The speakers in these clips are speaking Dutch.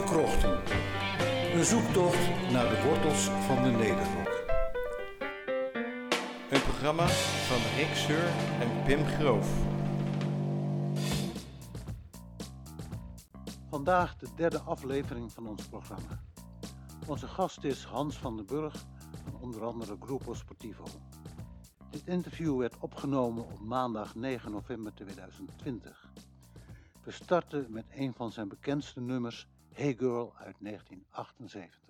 De Krochten. Een zoektocht naar de wortels van de Nederrok. Een programma van Rick Seur en Pim Groof. Vandaag de derde aflevering van ons programma. Onze gast is Hans van den Burg van onder andere Grupo Sportivo. Dit interview werd opgenomen op maandag 9 november 2020. We starten met een van zijn bekendste nummers, Hey Girl uit 1978.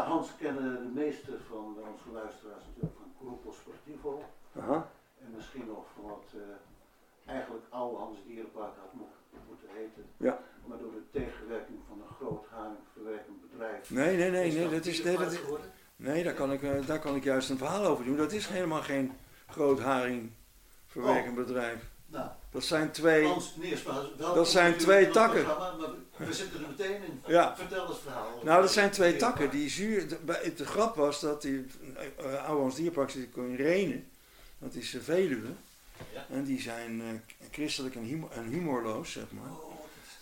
Ja, Hans kennen de meeste van onze luisteraars natuurlijk van Grupo Sportivo. En misschien nog van wat eh, eigenlijk oude Hans Dierenpark had mo- moeten heten. Ja. Maar door de tegenwerking van een groot haringverwerkend bedrijf. Nee, nee, nee, is nee, dat dat is, nee, dat is, nee daar, kan ik, eh, daar kan ik juist een verhaal over doen. Dat is helemaal geen groot haringverwerkend bedrijf. Nou, Dat zijn twee, Dat zijn twee takken. Maar we, zitten er meteen in. Ja. Vertel het verhaal. nou dat zijn twee takken. Die zuur, de, de grap was dat die uh, oude Hans Dierpark zit in Renen. Dat is uh, Veluwe. Ja. En die zijn eh, christelijk en, humor, en humorloos, zeg maar. Oh,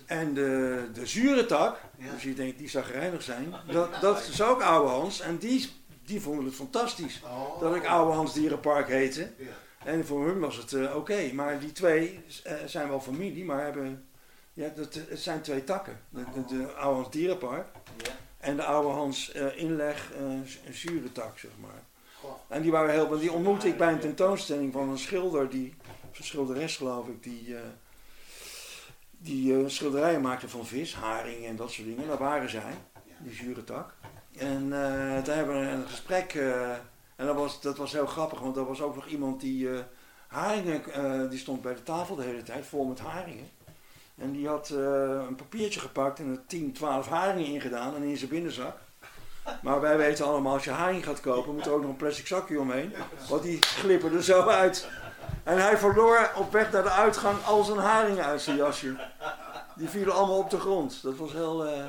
de- En de, de zure tak, Ja. dus je denkt die zagrijnig zijn, dat, dat is ook oude Hans. En die, die vonden het fantastisch. Oh. Dat ik oude Hans Dierenpark heette. Ja. En voor hun was het eh, oké. Maar die twee eh, zijn wel familie, maar hebben. Ja, dat, het zijn twee takken. De, de, de oude Hans Dierenpark Ja. en de oude Hans eh, Inleg eh, een zure tak, zeg maar. Goh. En die waren heel. Die ontmoette ik bij een tentoonstelling van een schilder, die, een schilderes geloof ik, die. eh, die eh, schilderijen maakte van vis, haring en dat soort dingen. Daar waren zij, die zure tak. En eh daar hebben we een gesprek. En dat was, dat was heel grappig, want er was ook nog iemand die eh, haringen, eh, die stond bij de tafel de hele tijd, vol met haringen. En die had eh, een papiertje gepakt en er 10, 12 haringen ingedaan en in zijn binnenzak. Maar wij weten allemaal, als je haring gaat kopen, moet er ook nog een plastic zakje omheen. Want die glippen er zo uit. En hij verloor op weg naar de uitgang al zijn haringen uit zijn jasje. Die vielen allemaal op de grond. Dat was heel, eh,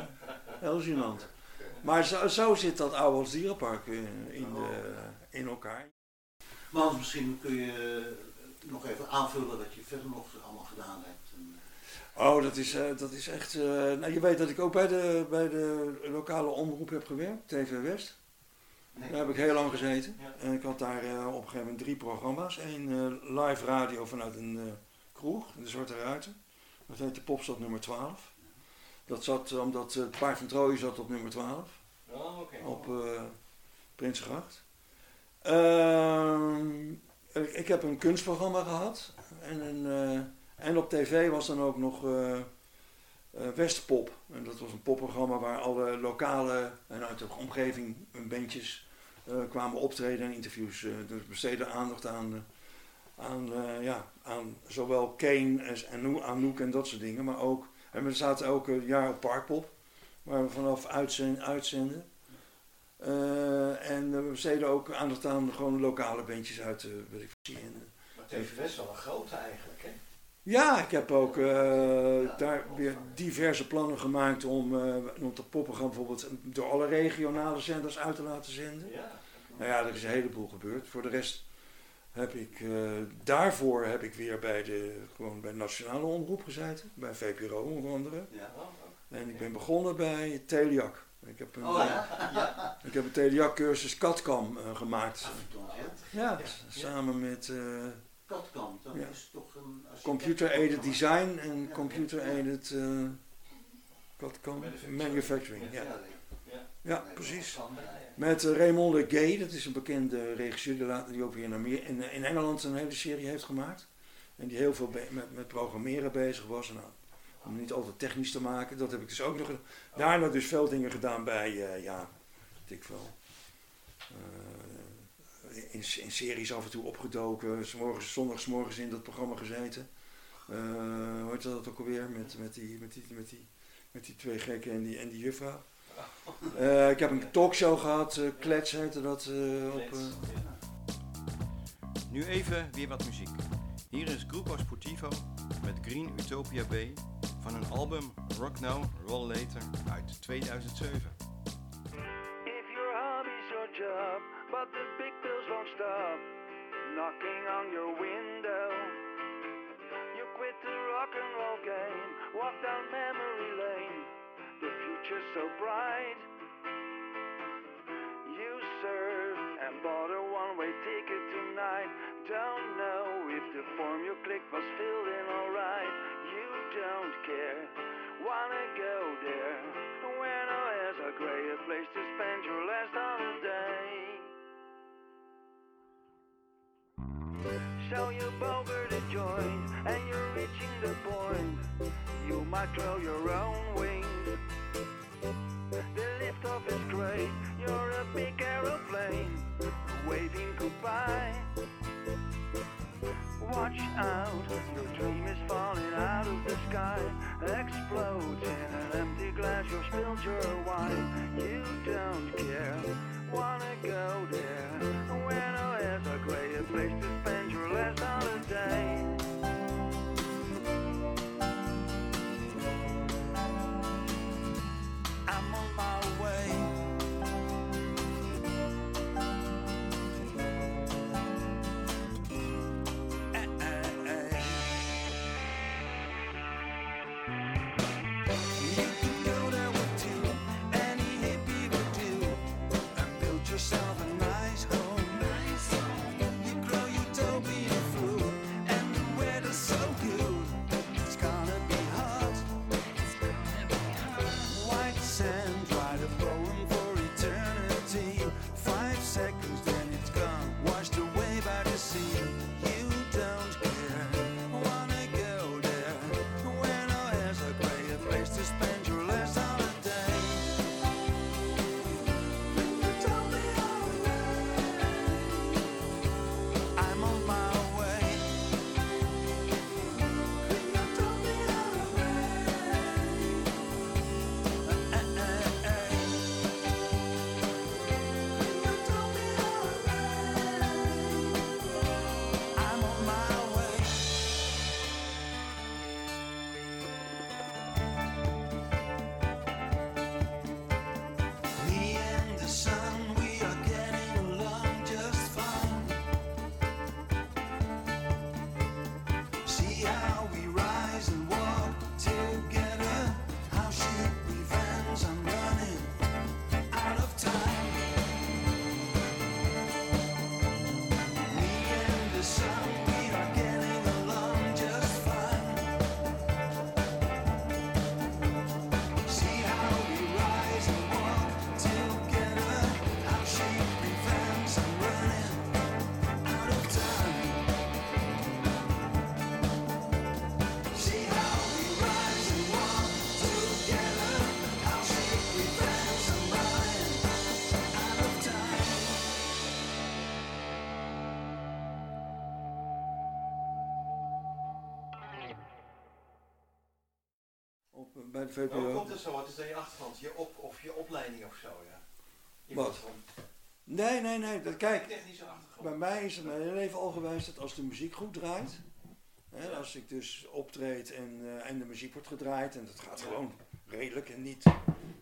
heel. Maar zo, zo zit dat oude dierenpark in, de, in elkaar. Maar misschien kun je nog even aanvullen wat je verder nog allemaal gedaan hebt. En, Oh, dat is, eh, dat is echt... eh, nou, je weet dat ik ook bij de, bij de lokale omroep heb gewerkt, TV West. Daar heb ik heel lang gezeten. Ja. En ik had daar eh, op een gegeven moment drie programma's. Eén eh, live radio vanuit een eh, kroeg, de Zwarte Ruiten. Dat heette Popstad nummer 12. Dat zat eh, omdat eh, het Paard van Troje zat op nummer 12 Oh, oké. op eh Prinsengracht. Ehm, ik, heb een kunstprogramma gehad. En, een, eh, en op tv was dan ook nog eh eh, Westpop. En dat was een popprogramma waar alle lokale en uit de omgeving bandjes kwamen optreden en interviews. dus besteden aandacht aan, aan, ja, aan zowel Kane Anouk, Anouk en dat soort dingen. Maar ook, en we zaten elke jaar op Parkpop. Waar we vanaf uitzenden. Eh, en we besteden ook aandacht aan gewoon lokale bandjes uit de. En, Maar heeft best wel een grote eigenlijk, hè? ja, ik heb ook eh, daar weer diverse plannen gemaakt om, eh om dat popprogramma bijvoorbeeld door alle regionale zenders uit te laten zenden. Ja. Nou ja, er is een heleboel gebeurd. Voor de rest heb ik, eh, daarvoor heb ik weer bij de, gewoon bij de nationale omroep gezeten. Bij VPRO onder andere. Ja. En ik ben begonnen bij Teliac. Ik heb een, Oh ja. ik heb een Teliac cursus Katcam eh, gemaakt. Verdomme. Ja, samen met eh, Katkant, dat Ja. is toch een... computer-aided design en computer-aided eh Katcam manufacturing. Ja, ja precies. Met Raymond Le Gay, dat is een bekende regisseur die, later, die ook weer in, in, in Engeland een hele serie heeft gemaakt. En die heel veel met, met programmeren bezig was. En nou, om niet altijd technisch te maken, dat heb ik dus ook nog gedaan. Daarna dus veel dingen gedaan bij, eh, ja, weet ik wel. eh, in, in series af en toe opgedoken, 's morgens, zondags morgens in dat programma gezeten. Eh hoe heet dat ook alweer? Met, met, die, met, die, met, die, met die twee gekken en die, en die juffrouw. Eh, ik heb een talkshow gehad, eh Klets heette dat. eh, op, Nu even weer wat muziek. Hier is Grupo Sportivo met Green Utopia B van hun album Rock Now, Roll Later uit 2007. If your hobby's your job, but the big bills won't stop knocking on your window. You quit the rock and roll game, walk down memory lane. The future's so bright. You and bought a was filled in alright. You don't care, wanna go there. Where no has a greater place to spend your last holiday. So you boger the joint and you're reaching the point. You might grow your own wings. The liftoff is great. You're a big aeroplane waving goodbye. Watch out, your dream is falling out of the sky. Explodes in an empty glass, you spilled your wine. You don't care, wanna go there. Hoe komt het zo? Wat is dan je achtergrond? Je op, of je opleiding of zo, ja? Je Wat? van Nee, nee, nee. Dat, kijk, bij mij is het mijn hele leven al geweest dat als de muziek goed draait, hè, als ik dus optreed en, eh, en de muziek wordt gedraaid, en dat gaat gewoon redelijk en niet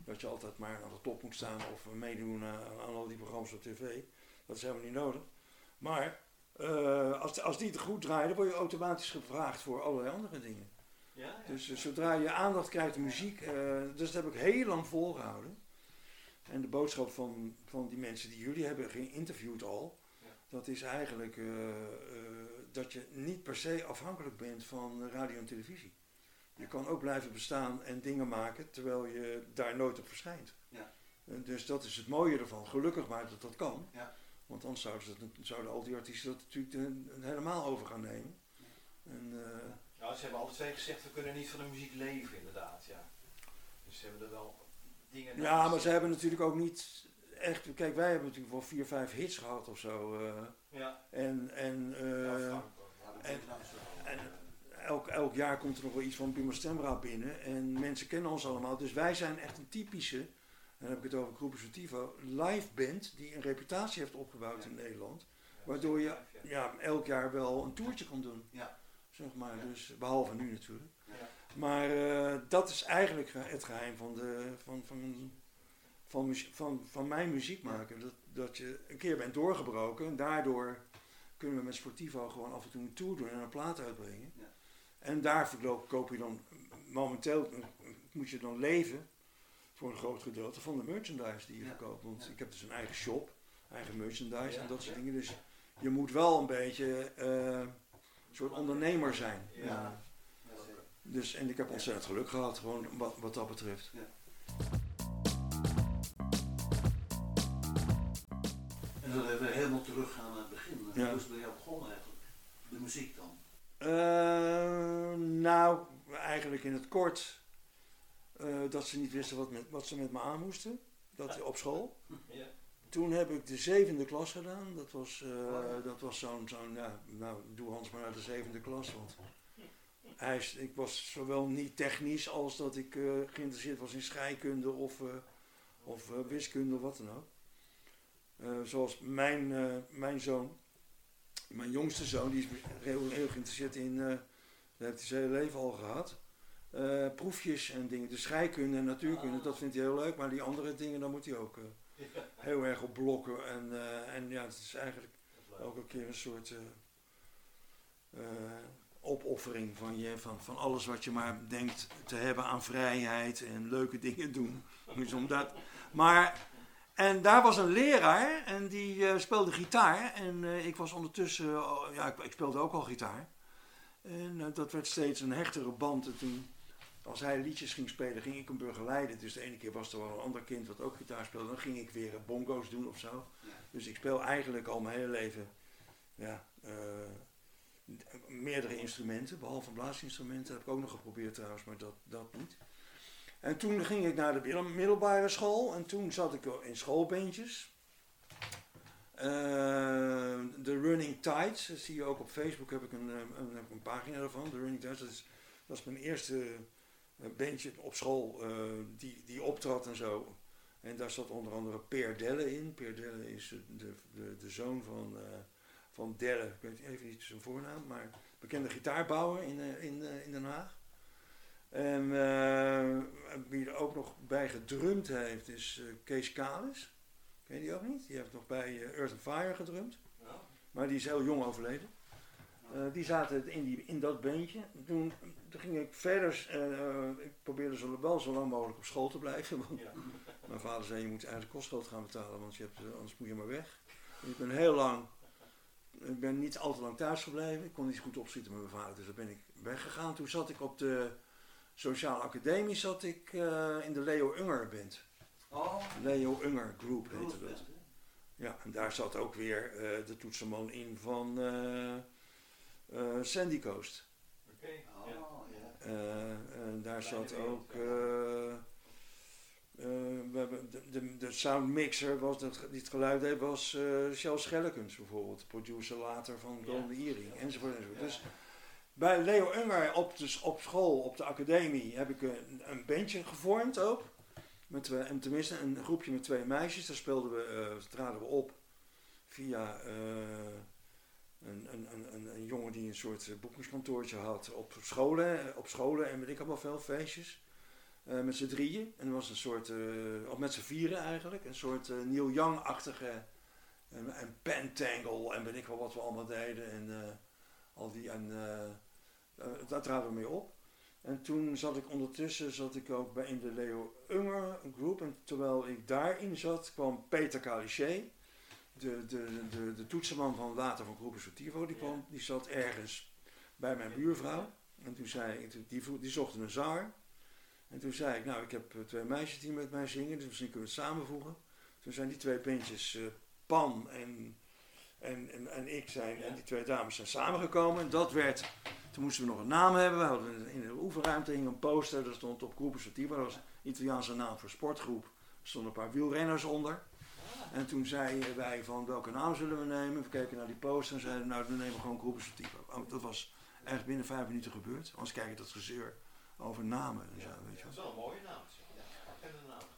dat je altijd maar aan de top moet staan of meedoen aan, aan al die programma's op tv. Dat is helemaal niet nodig. Maar eh, als, als die het goed draaien, dan word je automatisch gevraagd voor allerlei andere dingen. Ja, ja. Dus eh, zodra je aandacht krijgt aan muziek, eh, dus dat heb ik heel lang volgehouden. En de boodschap van, van die mensen die jullie hebben geïnterviewd al, Ja. dat is eigenlijk eh, dat je niet per se afhankelijk bent van radio en televisie. Je kan ook blijven bestaan en dingen maken terwijl je daar nooit op verschijnt. Ja. Dus dat is het mooie ervan. Gelukkig maar dat dat kan. Ja. Want anders zouden, ze zouden al die artiesten dat natuurlijk helemaal over gaan nemen. En, eh, Nou, ze hebben alle twee gezegd, we kunnen niet van de muziek leven, inderdaad, ja. Dus ze hebben er wel dingen... Ja, maar ze hebben natuurlijk ook niet echt. Kijk, wij hebben natuurlijk wel vier, vijf hits gehad of zo. eh, Ja, en en, ja, Frank, en- en elk, elk jaar komt er nog wel iets van Pima Stemra binnen. En mensen kennen ons allemaal. Dus wij zijn echt een typische, en dan heb ik het over Groepen Sortivo, live band die een reputatie heeft opgebouwd in Nederland. Waardoor je ja, elk jaar wel een toertje kan doen. Ja. Zeg maar, dus behalve nu natuurlijk. Ja. Maar eh, dat is eigenlijk ge- het geheim van, de, van, van, van, van, van mijn muziek maken. Dat, dat je een keer bent doorgebroken en daardoor kunnen we met Sportivo gewoon af en toe een tour doen en een plaat uitbrengen. Ja. En daar verkoop, koop je dan, momenteel eh, moet je dan leven voor een groot gedeelte van de merchandise die je Ja. verkoopt. Want Ja. ik heb dus een eigen shop, eigen merchandise en dat soort dingen. Dus je moet wel een beetje eh, soort ondernemer zijn. Ja. Dus, en ik heb ontzettend geluk gehad, gewoon wat, wat dat betreft. En dan even helemaal teruggaan naar het begin. Hoe is het bij jou begonnen eigenlijk? De muziek dan? Eh, nou, eigenlijk in het kort eh, dat ze niet wisten wat, met, wat ze met me aan moesten. Dat op school. Ja. Toen heb ik de zevende klas gedaan. Dat was, eh, Oh. dat was zo'n, zo'n ja, nou doe Hans maar naar de zevende klas. Want hij, ik was zowel niet technisch als dat ik eh, geïnteresseerd was in scheikunde of, eh, of wiskunde of wat dan ook. Zoals mijn, mijn zoon, mijn jongste zoon, die is heel, heel geïnteresseerd in, dat heeft hij zijn hele leven al gehad. Eh, proefjes en dingen, de scheikunde en natuurkunde, dat vindt hij heel leuk, maar die andere dingen, daar moet hij ook heel erg op blokken. En, eh, en ja, het is eigenlijk elke keer een soort eh, eh, opoffering van, je, van, van alles wat je maar denkt te hebben aan vrijheid en leuke dingen doen. Dus omdat, maar, en daar was een leraar en die speelde gitaar. En ik was ondertussen, oh, ja, ik, ik speelde ook al gitaar. En dat werd steeds een hechtere band. En toen, als hij liedjes ging spelen, ging ik hem begeleiden. Dus de ene keer was er wel een ander kind wat ook gitaar speelde. Dan ging ik weer eh, bongo's doen of zo. Dus ik speel eigenlijk al mijn hele leven ja, eh, meerdere instrumenten. Behalve blaasinstrumenten heb ik ook nog geprobeerd trouwens, maar dat, dat niet. En toen ging ik naar de middel- middelbare school. En toen zat ik in schoolbandjes. Eh, de Running Tides, dat zie je ook op Facebook, heb ik een, een, een pagina daarvan. De Running Tides, dat is, dat is mijn eerste eh, bandje op school eh, die, die optrad en zo. En daar zat onder andere Peer Delle in. Peer Delle is de, de, de, zoon van, eh, van Delle, ik weet even niet zijn voornaam, maar bekende gitaarbouwer in, eh, in, in Den Haag. En wie er ook nog bij gedrumd heeft is Kees Kalis. Ken je die ook niet? Die heeft nog bij Earth and Fire gedrumd. Maar die is heel jong overleden. Eh, die zaten in, die, in dat bandje. Toen, toen ging ik verder. eh, ik probeerde zo, wel zo lang mogelijk op school te blijven. Want Ja. mijn vader zei: Je moet eigenlijk kostgeld gaan betalen, want je hebt, eh, anders moet je maar weg. En ik ben heel lang. Ik ben niet al te lang thuis gebleven. Ik kon niet goed opschieten met mijn vader, dus daar ben ik weggegaan. Toen zat ik op de Sociale Academie zat ik, eh, in de Leo Unger Band. Oh, Leo Unger Group heette dat. Ja, en daar zat ook weer eh, de toetsenman in van eh, Sandy Coast. Oké. Oh, Ja. Eh, en daar zat ook. eh, eh, we hebben de, de, de soundmixer, was dat, die het geluid deed, was eh Charles Schellekens bijvoorbeeld, producer later van. Golden Earring, enzovoort. enzovoort. Dus bij Leo Unger op, de, op school, op de academie, heb ik een, een bandje gevormd ook. Met twee, en tenminste een groepje met twee meisjes. Daar speelden we, eh, traden we op via eh, een, een, een, een, jongen die een soort eh, boekingskantoortje had op scholen, op scholen en weet ik allemaal veel feestjes. Eh, met z'n drieën. En er was een soort, eh, of met z'n vieren eigenlijk, een soort eh, Neil Young-achtige en, en Pentangle en weet ik wel wat we allemaal deden. En eh, al die, en eh, eh, daar traden we mee op. En toen zat ik ondertussen, zat ik ook bij in de Leo Unger groep. En terwijl ik daarin zat, kwam Peter Calichet, de, de, de, de toetsenman van later van Groepen Sortivo, die, kwam, die zat ergens bij mijn buurvrouw. En toen zei ik, die, die zochten een zanger. En toen zei ik, nou ik heb eh, twee meisjes die met mij zingen, dus misschien kunnen we het samenvoegen. Toen zijn die twee bandjes, eh, Pan en, en, en, en ik zijn, en die twee dames zijn samengekomen. En dat werd, toen moesten we nog een naam hebben. We hadden in de oefenruimte hing een poster, daar stond op Groepen dat was een Italiaanse naam voor sportgroep. Er stonden een paar wielrenners onder. En toen zeiden wij van welke naam zullen we nemen. We keken naar die poster en zeiden nou we nemen gewoon Groepen Sortivo. Oh, dat was echt binnen vijf minuten gebeurd. Anders kijk je dat gezeur over namen. En zo, weet je Dat is wel een mooie naam.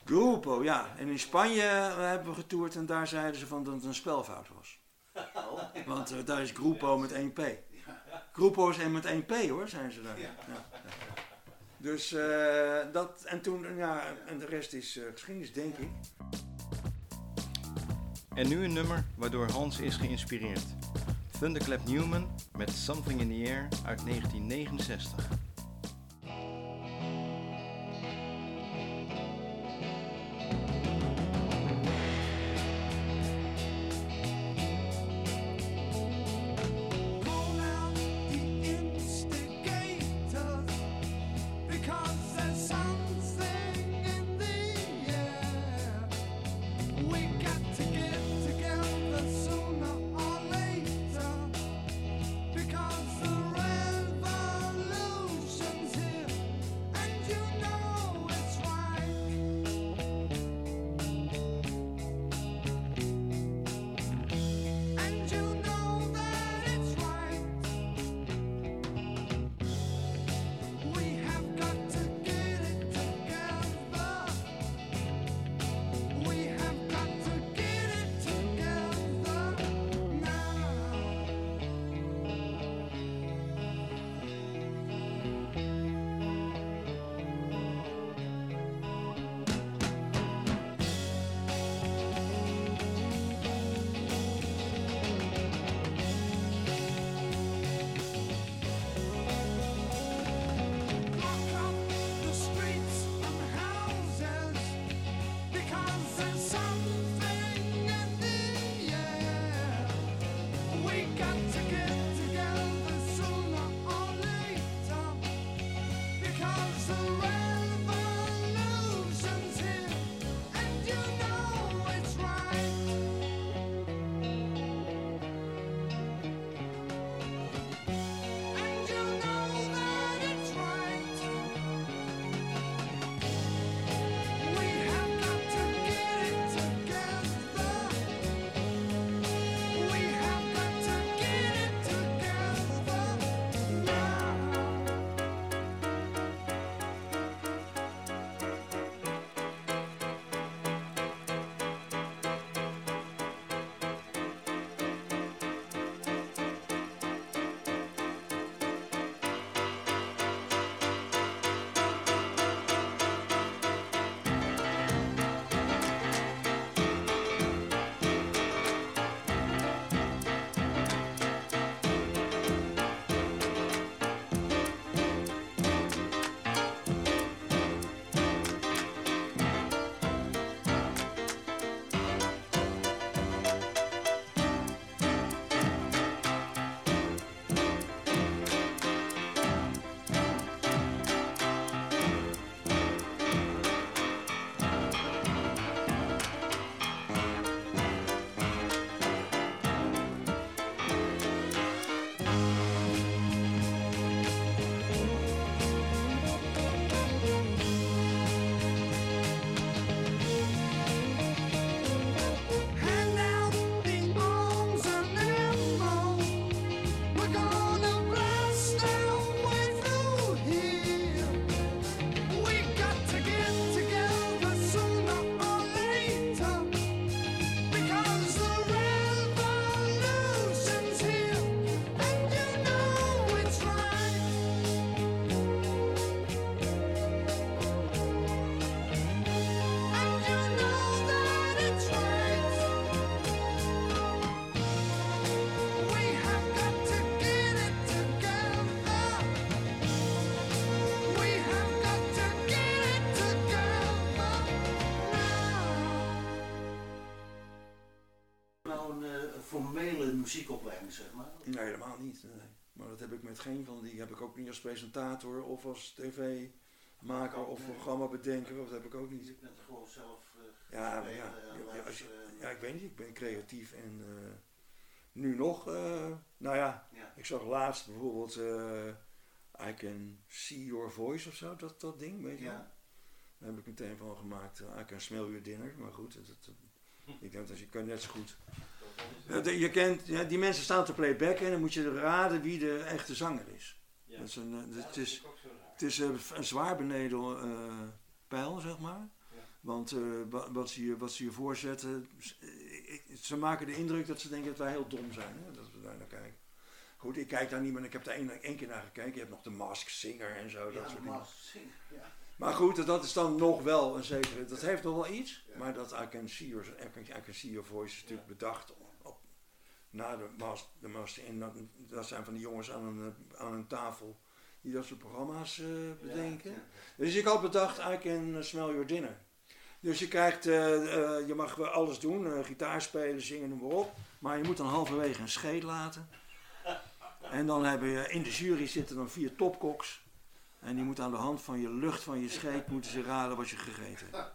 Grupo, ja. En in Spanje eh, hebben we getoerd en daar zeiden ze van dat het een spelfout was. Want eh, daar is Grupo met 1P. Grupo is en met 1P hoor, zijn ze daar. Ja. ja. Dus eh, dat, en toen, ja, en de rest is geschiedenis, denk ik. En nu een nummer waardoor Hans is geïnspireerd. Thunderclap Newman met Something in the Air uit 1969. Muziekopleiding, zeg maar. Nee, helemaal niet. Nee. Maar dat heb ik met geen van die. Heb ik ook niet als presentator of als tv-maker of programmabedenker. Dat heb ik ook niet. Je bent er gewoon zelf eh, Ja, ja, als je- eh, ja, ik weet niet. Ik ben creatief en nu nog. nou ja, ik zag laatst bijvoorbeeld I Can See Your Voice of zo, dat, dat ding, weet je wel. Daar heb ik meteen van gemaakt. I Can Smell Your Dinner, maar goed. Dat, dat- ik denk dat je kan net zo goed. Je kent, ja, die mensen staan te playbacken en dan moet je raden wie de echte zanger is. Ja. Dat is een, eh, Ja, het dat is, het is eh, een zwaar beneden eh, pijl, zeg maar. Want wa- wat, ze je, wat ze je voorzetten, ze maken de indruk dat ze denken dat wij heel dom zijn. Hè? Dat we daar naar kijken. Goed, ik kijk daar niet meer. Ik heb daar één, één keer naar gekeken. Je hebt nog de Mask Singer en zo. dat soort dingen. maar zing, ja. Maar goed, dat is dan nog wel een zekere. Dat heeft nog wel iets. Maar dat I Can See Your, I can, I can see your Voice is natuurlijk bedacht na de Mask. De en dat, dat zijn van die jongens aan een, eh, aan een tafel die dat soort programma's eh, bedenken. Ja. Dus ik had bedacht, I can smell your dinner. Dus je krijgt, eh, eh, je mag wel alles doen, eh, gitaar spelen, zingen, noem maar op. Maar je moet dan halverwege een scheet laten. En dan hebben je, in de jury zitten dan vier topkoks. En die moeten aan de hand van je lucht van je scheet moeten ze raden wat je gegeten hebt.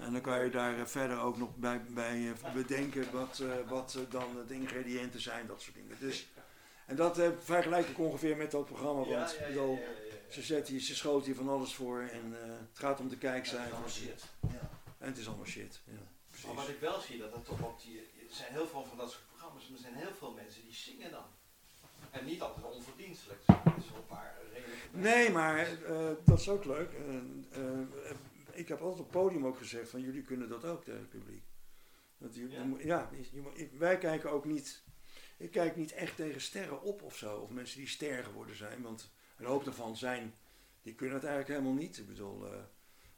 En dan kan je daar eh, verder ook nog bij, bij eh, bedenken wat, eh, wat dan de ingrediënten zijn, dat soort dingen. Dus, en dat eh, vergelijk ik ongeveer met dat programma. Want Ja, ja, ja, ze, zet hier, ze schoot hier van alles voor en het gaat om de kijkcijfers. Ja. En het is allemaal shit. Ja, Maar wat ik wel zie, dat er toch op die, er zijn heel veel van dat soort programma's, maar er zijn heel veel mensen die zingen dan. En niet altijd onverdienstelijk. Er een paar Nee, maar eh, dat is ook leuk. Eh, ik heb altijd op het podium ook gezegd van jullie kunnen dat ook tegen het publiek. Ja? wij kijken ook niet. Ik kijk niet echt tegen sterren op of zo. Of mensen die ster geworden zijn. Want een hoop daarvan zijn. Die kunnen het eigenlijk helemaal niet. Ik bedoel, eh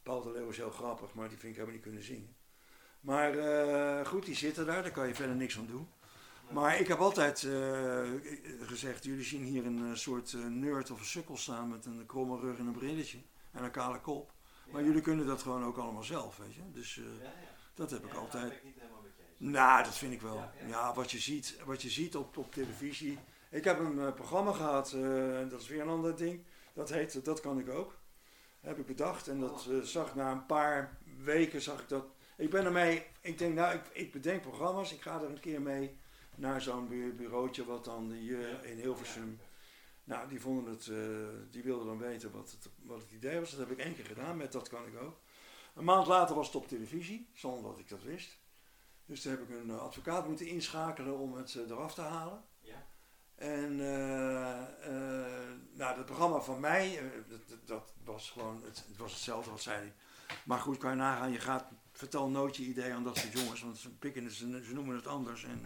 Paul de Leeuw is heel grappig, maar die vind ik helemaal niet kunnen zingen. Maar goed, die zitten daar, daar kan je verder niks aan doen. Maar ik heb altijd eh, gezegd, jullie zien hier een eh, soort eh, nerd of een sukkel staan met een kromme rug en een brilletje en een kale kop. Maar Ja. jullie kunnen dat gewoon ook allemaal zelf, weet je. Dus Ja, ja. dat heb ik altijd. Dat ben ik niet helemaal met je eens. Nou, dat vind ik wel. Ja, wat je ziet, wat je ziet op, op televisie. Ik heb een programma gehad, eh, en dat is weer een ander ding. Dat heet Dat kan ik ook. Heb ik bedacht. En dat eh, zag na een paar weken zag ik dat. Ik ben ermee, ik denk nou, ik, ik bedenk programma's. Ik ga er een keer mee naar zo'n bu- bureautje wat dan hier Ja. in Hilversum. Nou, die vonden het, eh, die wilden dan weten wat het, wat het idee was. Dat heb ik één keer gedaan met Dat kan ik ook. Een maand later was het op televisie, zonder dat ik dat wist. Dus toen heb ik een eh, advocaat moeten inschakelen om het eh, eraf te halen. Ja. En nou, het programma van mij, dat, dat- dat was gewoon, het, het was hetzelfde wat zij. Maar goed, kan je nagaan, je gaat, vertel nooit je idee aan dat soort jongens, want ze pikken het, ze, ze noemen het anders. En.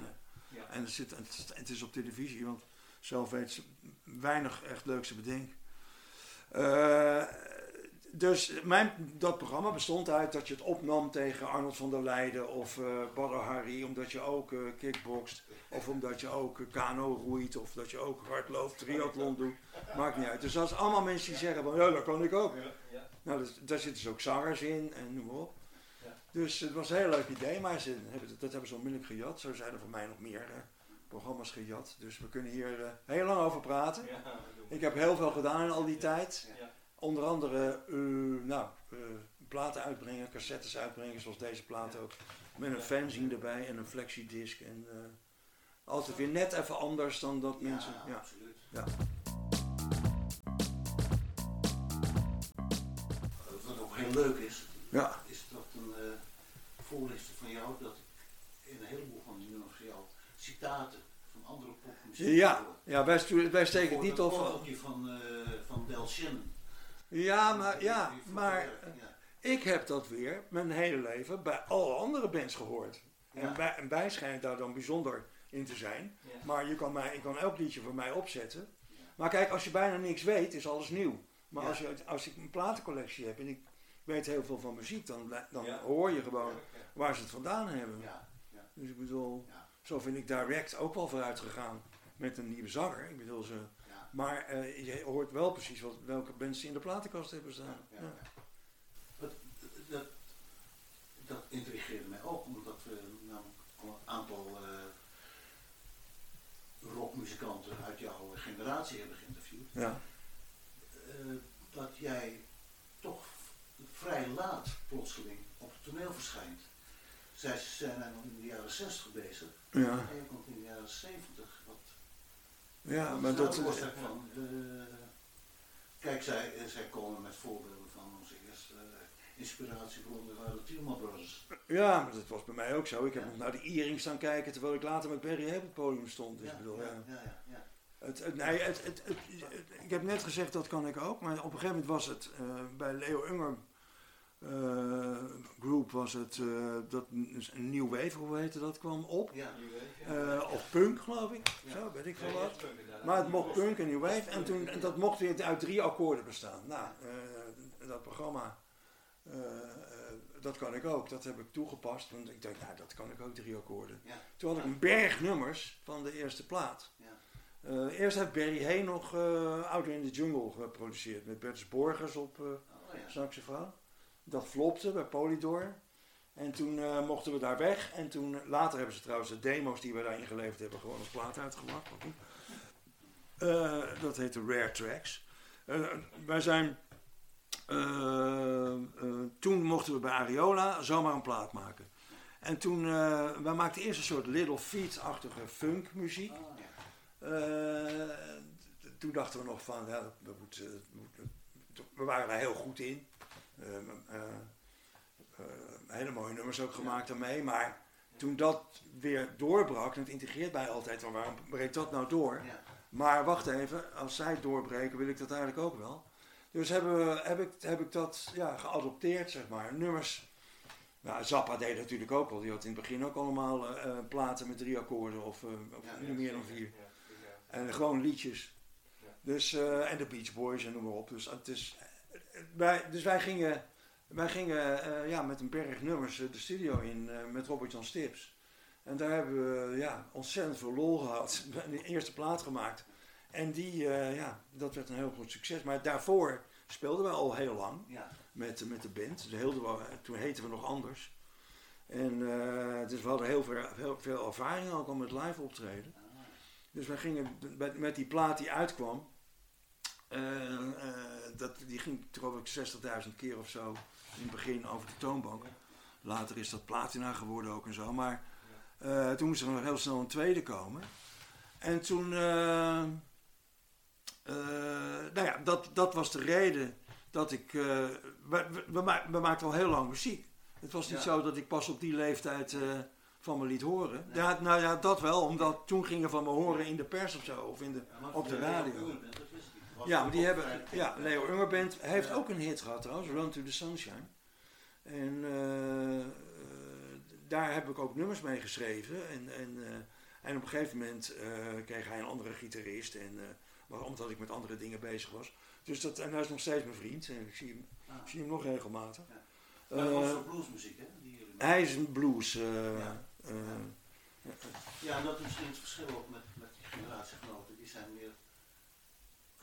En het, zit, het, is- het is op televisie, want zelf weet ze weinig echt leuks te bedenken. Eh, dus mijn, dat programma bestond uit dat je het opnam tegen Arnold van der Leijden of eh Badr Hari, omdat je ook eh kickbokst. Of omdat je ook eh, kano roeit, of dat je ook hardloopt, triathlon doet. Maakt niet uit. Dus dat is allemaal mensen die zeggen van, ja, dat kan ik ook. Nou, dat, daar zitten dus ook zangers in en noem maar op. Dus het was een heel leuk idee, maar ze hebben, het- dat hebben ze onmiddellijk gejat. Zo zijn er voor mij nog meer eh, programma's gejat. Dus we kunnen hier eh, heel lang over praten. Ja. Ik heb heel veel gedaan in al die tijd. Ja. Onder andere, eh, nou, eh, platen uitbrengen, cassettes uitbrengen, zoals deze plaat ook. Met een Ja. fanzine erbij en een flexidisc. En eh, altijd weer net even anders dan dat mensen. Ja, Ja. absoluut. Ja. Wat ook heel leuk is, Ja. is dat een eh voorlichter van jou, dat ik in een heleboel van die nummers van jou citaten van andere popmuziek Ja, ja wij, wij steken het niet op. een van, eh van Del Shannon. Ja, maar, ja, maar ja. ik heb dat weer mijn hele leven bij alle andere bands gehoord. En, wij, en wij schijnen daar dan bijzonder in te zijn. Ja. Maar je kan, mij, ik kan elk liedje voor mij opzetten. Maar kijk, als je bijna niks weet, is alles nieuw. Maar als, je, als ik een platencollectie heb en ik weet heel veel van muziek, dan, dan hoor je gewoon. Waar ze het vandaan hebben. Ja, ja, Dus ik bedoel, zo vind ik Direct ook wel vooruit gegaan met een nieuwe zanger. Ik bedoel, ze, maar eh, je hoort wel precies wat, welke ze in de platenkast hebben staan. Dat, dat, dat intrigeerde mij ook, omdat we namelijk al een aantal eh, muzikanten uit jouw generatie hebben geïnterviewd, Ja. eh, dat jij toch vrij laat plotseling op het toneel verschijnt. Zij zijn in de jaren 60 bezig Ja, en je komt in de jaren 70. Wat, ja maar dat... de oorzaak van? eh, kijk, zij, eh, zij komen met voorbeelden van onze eerste eh, inspiratiebronnen waren de Tielman Brothers. Ja, maar dat was bij mij ook zo. Ik heb nog naar de Earring staan kijken terwijl ik later met Barry Hay op het podium stond. Dus ik bedoel, ja. ja, ja, ja. Het, het, nee, het, het, het- het- ik heb net gezegd dat kan ik ook, maar op een gegeven moment was het eh, bij Leo Unger eh, Group was het eh, dat een, nieuw wave, hoe heette dat, kwam op. ja. Eh, of punk geloof ik, zo weet ik veel wat. Maar het mocht punk en new wave en, toen, en dat mocht weer uit drie akkoorden bestaan. Nou, dat programma, dat kan ik ook, dat heb ik toegepast. Want ik dacht, nou dat kan ik ook, drie akkoorden. Ja. Toen had ik een berg nummers van de eerste plaat. Ja. Eerst heeft Barry Hay nog Outer in the Jungle geproduceerd met Bertus Borgers op Oh, ja. saxofoon. Dat flopte bij Polydor. En toen eh, mochten we daar weg. En toen, later hebben ze trouwens de demo's die we daarin geleverd hebben gewoon als plaat uitgebracht. Eh, dat heette Rare Tracks. Eh, wij zijn... toen mochten we bij Ariola zomaar een plaat maken. En toen, wij maakten eerst een soort Little Feet-achtige funkmuziek. Toen dachten we nog van, ja, we waren daar heel goed in. Eh, eh, eh, hele mooie nummers ook gemaakt daarmee. Maar toen dat weer doorbrak, en het integreert bij altijd, van waarom breekt dat nou door? Ja. Maar wacht even, als zij doorbreken wil ik dat eigenlijk ook wel. Dus hebben we, heb, ik, heb ik dat ja, geadopteerd, zeg maar. Nummers. Nou, Zappa deed natuurlijk ook al. Die had in het begin ook allemaal eh, platen met drie akkoorden of, of Ja, niet meer dan vier. En gewoon liedjes. Dus, en de Beach Boys en noem maar op. Dus, het is, wij, dus wij gingen, wij gingen eh, ja, met een berg nummers eh, de studio in eh, met Robert Jan Stips. En daar hebben we ja, ontzettend veel lol gehad. De eerste plaat gemaakt. En die, ja, dat werd een heel groot succes. Maar daarvoor speelden we al heel lang Ja. met, met de band. De hele, toen heten we nog anders. En dus we hadden heel veel, heel veel ervaring ook al met live optreden. Dus wij gingen met, met die plaat die uitkwam. Eh, dat, die ging geloof ik 60.000 keer of zo in het begin over de toonbank. Later is dat platina geworden ook en zo. Maar eh, toen moest er nog heel snel een tweede komen. En toen, eh, nou ja, dat, dat was de reden dat ik. we, we, we, ma- we maakten al heel lang muziek. Het was niet Ja. zo dat ik pas op die leeftijd van me liet horen. Ja, nou ja, dat wel, omdat toen gingen van me horen in de pers of zo, of in de, Ja, op de radio. Dat Ja, maar die hebben. Ja. Leo Ungerband heeft Ja. ook een hit gehad trouwens, Run to the Sunshine. En eh, eh, daar heb ik ook nummers mee geschreven. En, en, eh, en op een gegeven moment kreeg hij een andere gitarist. En, maar omdat ik met andere dingen bezig was. Dus dat, en hij is nog steeds mijn vriend. En ik zie hem, Ah. ik zie hem nog regelmatig. Ja. Maar was voor bluesmuziek, hè? Die hij is een blues. Ja. Ja, en dat is misschien het verschil ook met, met die generatiegenoten. Die zijn meer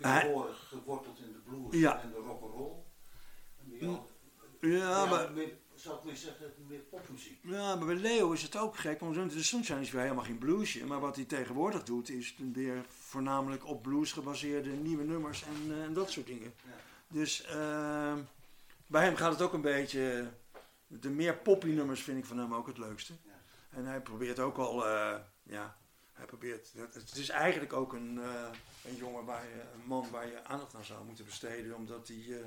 Horen, geworteld in de blues Ja. en de rock'n'roll. Jou- ja, ja, maar, meer, zou ik meer zeggen, meer popmuziek. Ja, maar bij Leo is het ook gek, want the Sunshine is weer helemaal geen bluesje. Maar wat hij tegenwoordig doet, is weer voornamelijk op blues gebaseerde nieuwe nummers en, eh, en dat soort dingen. Ja. Dus eh, bij hem gaat het ook een beetje. De meer poppy nummers vind ik van hem ook het leukste. Ja. En hij probeert ook al, eh, ja, hij probeert. Het is eigenlijk ook een, eh, een jongen waar je, een man waar je aandacht aan zou moeten besteden, omdat hij. eh,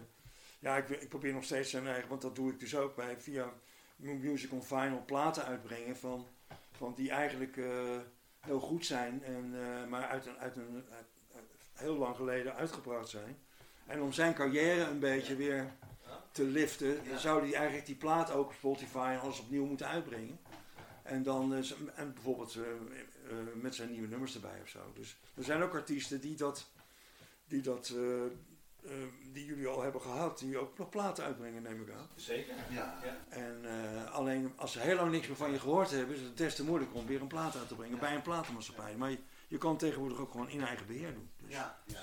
ja, ik, ik probeer nog steeds zijn eigen, want dat doe ik dus ook bij via Music on Vinyl platen uitbrengen van, van die eigenlijk eh, heel goed zijn, en, maar uit een, uit een uit- uit- heel lang geleden uitgebracht zijn. En om zijn carrière een beetje weer te liften, Ja. zou hij eigenlijk die plaat ook op Spotify en alles opnieuw moeten uitbrengen. En dan eh, en bijvoorbeeld eh, eh, met zijn nieuwe nummers erbij of zo. Dus er zijn ook artiesten die dat, die dat, die jullie al hebben gehad, die ook nog platen uitbrengen, neem ik aan. Zeker. Ja. Ja. En eh, alleen als ze heel lang niks meer van je gehoord hebben, is het des te moeilijker om weer een plaat uit te brengen bij een platenmaatschappij. Maar je, je kan het tegenwoordig ook gewoon in eigen beheer doen. Dus. Ja, ja.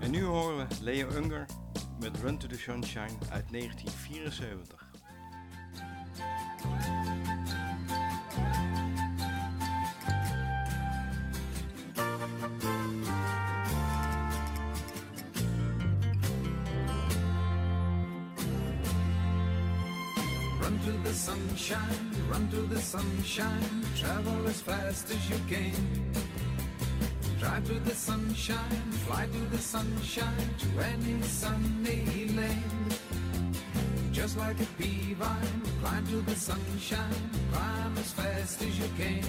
En nu horen we Leo Unger met Run to the Sunshine uit 1974. Sunshine, run to the sunshine, travel as fast as you can. Drive to the sunshine, fly to the sunshine, to any sunny land. Just like a bee vine, climb to the sunshine, climb as fast as you can.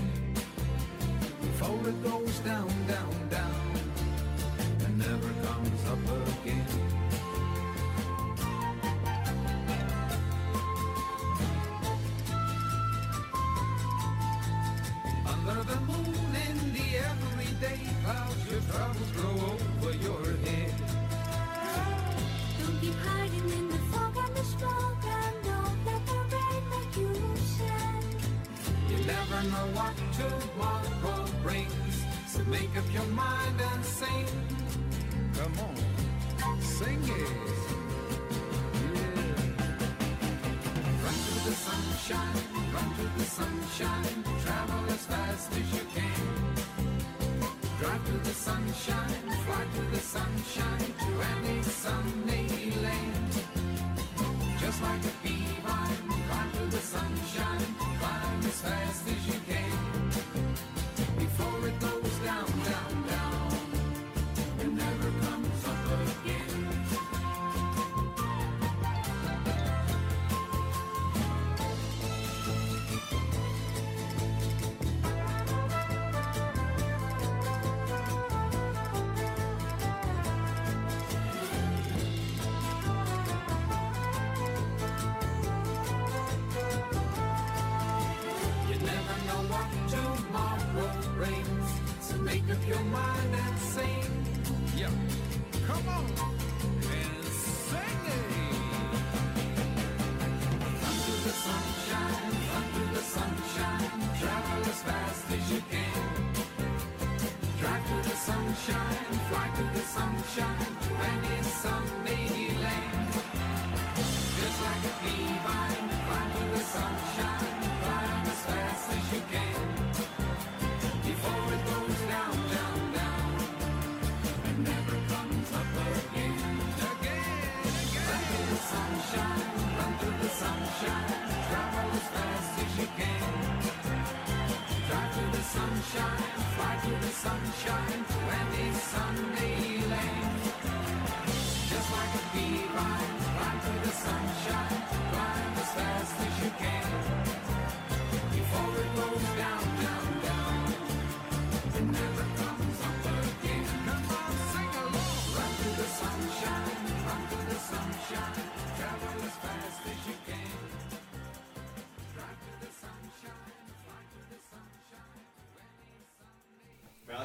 Before it goes down, down, down, and never comes up again. Run to the sunshine, run to the sunshine, travel as fast as you can. Drive to the sunshine, fly to the sunshine, to any sunny land. Just like a beeline, climb to the sunshine, as fast as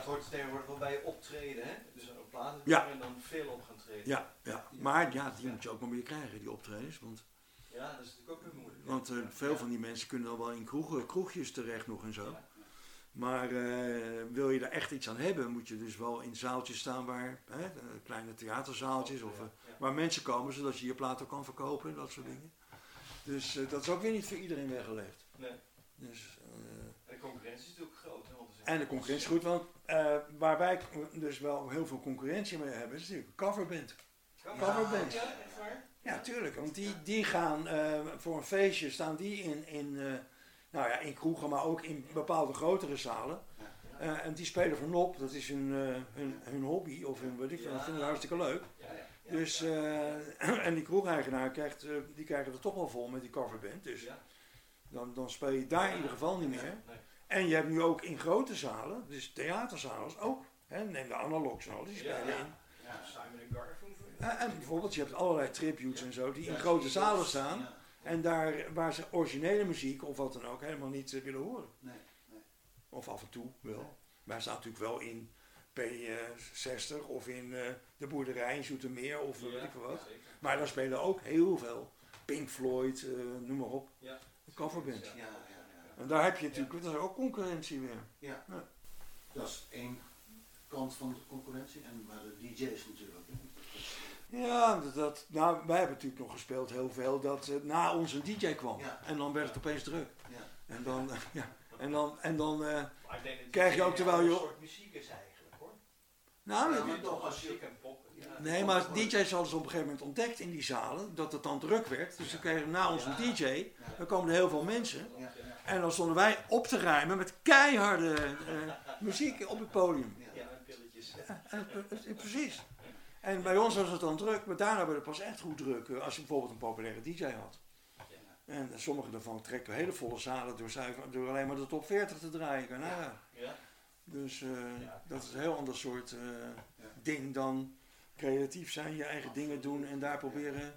het hoort tegenwoordig wel bij optreden, hè? Dus een platen Ja. en dan veel op gaan treden. Ja, ja. maar ja, die moet je ook maar weer krijgen, die optredens. Want, Ja, dat is natuurlijk ook weer moeilijk. want eh, veel van die mensen kunnen al wel in kroegen, kroegjes terecht nog en zo. Maar eh, wil je daar echt iets aan hebben, moet je dus wel in zaaltjes staan waar, hè, eh, kleine theaterzaaltjes, of, waar mensen komen zodat je je platen kan verkopen en dat soort dingen. Dus dat is ook weer niet voor iedereen weggelegd. Nee. Dus, eh, En de concurrentie is natuurlijk groot. Hè? Want er zijn en de concurrentie is goed, want eh, waar wij dus wel heel veel concurrentie mee hebben, is natuurlijk coverband. Coverband. Ja, echt waar? Ja, tuurlijk. Want die, die gaan eh, voor een feestje, staan die in, in, eh, nou ja, in kroegen, maar ook in bepaalde grotere zalen. En die spelen voor nop, dat is hun, hun, hun hobby of hun, weet ik veel, dat vinden ze hartstikke leuk. Ja, ja. ja. Dus, en die kroegeigenaar krijgt, die krijgen er toch wel vol met die coverband. Dus Ja. dan, dan speel je daar in ieder geval niet meer. Nee. En je hebt nu ook in grote zalen, dus theaterzalen ook. Hè, neem de analogszaal, die spelen Ja, in. Ja, Simon en Garfunkel. Eh, en bijvoorbeeld, je hebt allerlei tributes en zo, die in grote zalen staan. En daar waar ze originele muziek of wat dan ook helemaal niet eh, willen horen. Nee, nee. Of af en toe wel. Wij staan natuurlijk wel in P60 of in eh, de boerderij in Zoetermeer of eh, weet ik veel wat. Maar daar spelen ook heel veel. Pink Floyd, eh, noem maar op. Ja. Coverband. Ja. En daar heb je natuurlijk, dat is ook concurrentie weer. ja. Ja. Dat is één kant van de concurrentie. En maar de DJ's natuurlijk. hè. Ja, dat, nou, wij hebben natuurlijk nog gespeeld heel veel dat eh, na ons een DJ kwam. Ja. En dan werd het opeens druk. Ja. En dan, ja, en dan, en dan eh, ik dat Krijg je het ook terwijl je- een soort muziek is eigenlijk hoor. nou, Ja, dat- maar toch als je... Muziek en pop. Nee, maar DJ's hadden ze op een gegeven moment ontdekt in die zalen dat het dan druk werd. Dus ze kregen na ons een DJ, dan komen er heel veel mensen. En dan stonden wij op te ruimen met keiharde eh, muziek op het podium. Ja, en pilletjes. Ja, en, eh, eh, precies. En bij ons was het dan druk, maar daarna werd het pas echt goed druk als je bijvoorbeeld een populaire DJ had. En sommige daarvan trekken hele volle zalen door, zuiver, door alleen maar de top 40 te draaien. Kan nagaan. Ja. Dus dat is een heel ander soort ding dan creatief zijn, je eigen dingen doen en daar proberen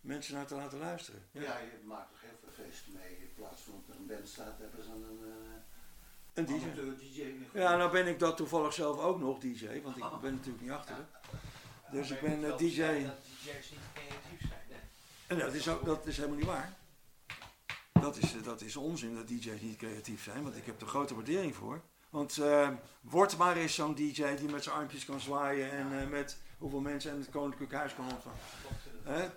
mensen naar te laten luisteren. Ja, Ja. je maakt feesten mee. In plaats van dat er een band staat, hebben ze dan een Een uh, DJ. Ja, nou ben ik dat toevallig zelf ook nog DJ, want ik ben natuurlijk niet achter. Dus ik ben eh, DJ. Dat DJ's niet creatief zijn, hè? En dat is, ook, dat is helemaal niet waar. Dat is, eh, dat is onzin dat DJ's niet creatief zijn, want ik heb er grote waardering voor. Want eh word maar eens zo'n DJ die met zijn armpjes kan zwaaien en eh, met hoeveel mensen en het Koninklijk Huis kan ontvangen.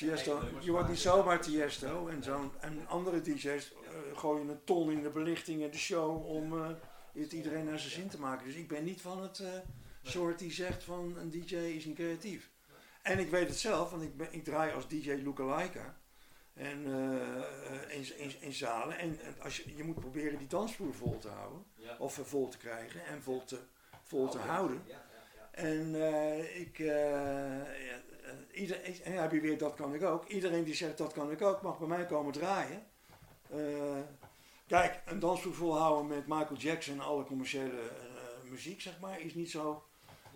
Tiesto, je wordt niet zomaar Tiesto en, zo'n en andere DJ's eh, gooien een ton in de belichting en de show om eh, het iedereen naar zijn zin te maken. Dus ik ben niet van het eh, soort die zegt van een DJ is niet creatief. En ik weet het zelf, want ik, ben, ik draai als DJ Lookalike. En in, in, in zalen. En, en als je, je moet proberen die dansvloer vol te houden. Ja. Of vol te krijgen en vol te, vol te houden. Ja. En eh, ik, eh, ja, eh, ieder, ik- en heb je weer, dat kan ik ook. Iedereen die zegt dat kan ik ook, mag bij mij komen draaien. Eh, kijk, een dansvloer volhouden met Michael Jackson en alle commerciële eh, muziek, zeg maar, is niet zo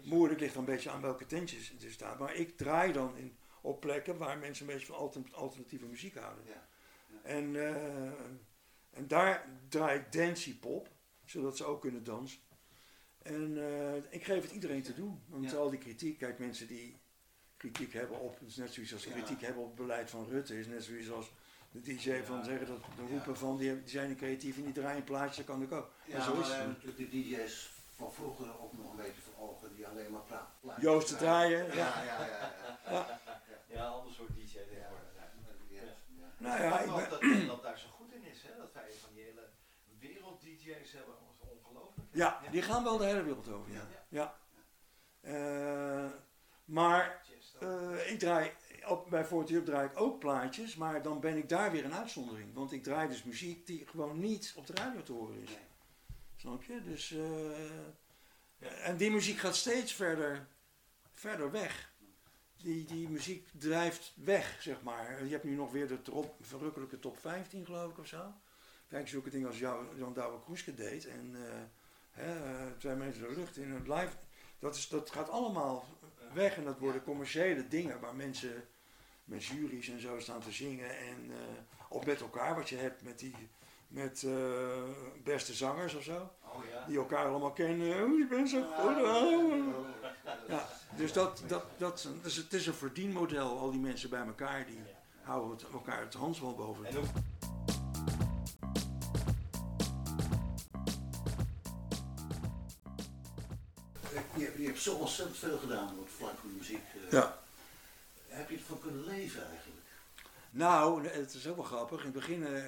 moeilijk. Ligt er een beetje aan welke tentjes het is staat. Maar ik draai dan in, op plekken waar mensen een beetje van altern- alternatieve muziek houden. Ja, En, eh, en daar draai ik dancey pop, zodat ze ook kunnen dansen. En eh, ik geef het iedereen te doen. Want Ja. al die kritiek, kijk mensen die kritiek hebben op, het is net zoiets als Ja. kritiek hebben op het beleid van Rutte, is net zoiets als de DJ van zeggen dat de roepen van die, die zijn niet creatief en die draaien een plaatje, dat kan ik ook. ja maar zo maar is het natuurlijk de DJ's van vroeger ook nog een beetje voor ogen die alleen maar praten. Joost te draaien, Ja, ja. ja, ja. ja. Ja, ander soort DJ Ja, tegenwoordig. ja, ja. Nou Ja, ja, ik ben, dat Nederland daar zo goed in is, hè? Dat wij van die hele wereld-DJ's hebben. Dat is ongelooflijk. hè? Ja, die gaan wel de hele wereld over. Ja. ja. Eh, maar. Eh, ik draai, op, bij 40 Up draai ik ook plaatjes, maar dan ben ik daar weer een uitzondering. Want ik draai dus muziek die gewoon niet op de radio te horen is. Snap je? Dus, eh, En die muziek gaat steeds verder, verder weg. Die, die muziek drijft weg, zeg maar. Je hebt nu nog weer de verrukkelijke top 15, geloof ik, of zo. Kijk, zulke dingen als jou- Jan Douwe Kroeske deed. En hè, eh, twee meter de lucht in het live. Dat, is, dat gaat allemaal weg en dat worden commerciële dingen waar mensen met juries en zo staan te zingen. En, eh, of met elkaar, wat je hebt met die met eh, beste zangers of zo. Oh ja. Die elkaar allemaal kennen. Oh, ik ben zo goed. oh. Ja, dus dat, dat, dat, dus het is een verdienmodel, al die mensen bij elkaar, die houden het, elkaar het handswal boven. Je, je hebt zo ontzettend veel gedaan op het vlak van de muziek. eh. Ja. Heb je ervan kunnen leven eigenlijk? Nou, het is ook wel grappig. In het begin, eh,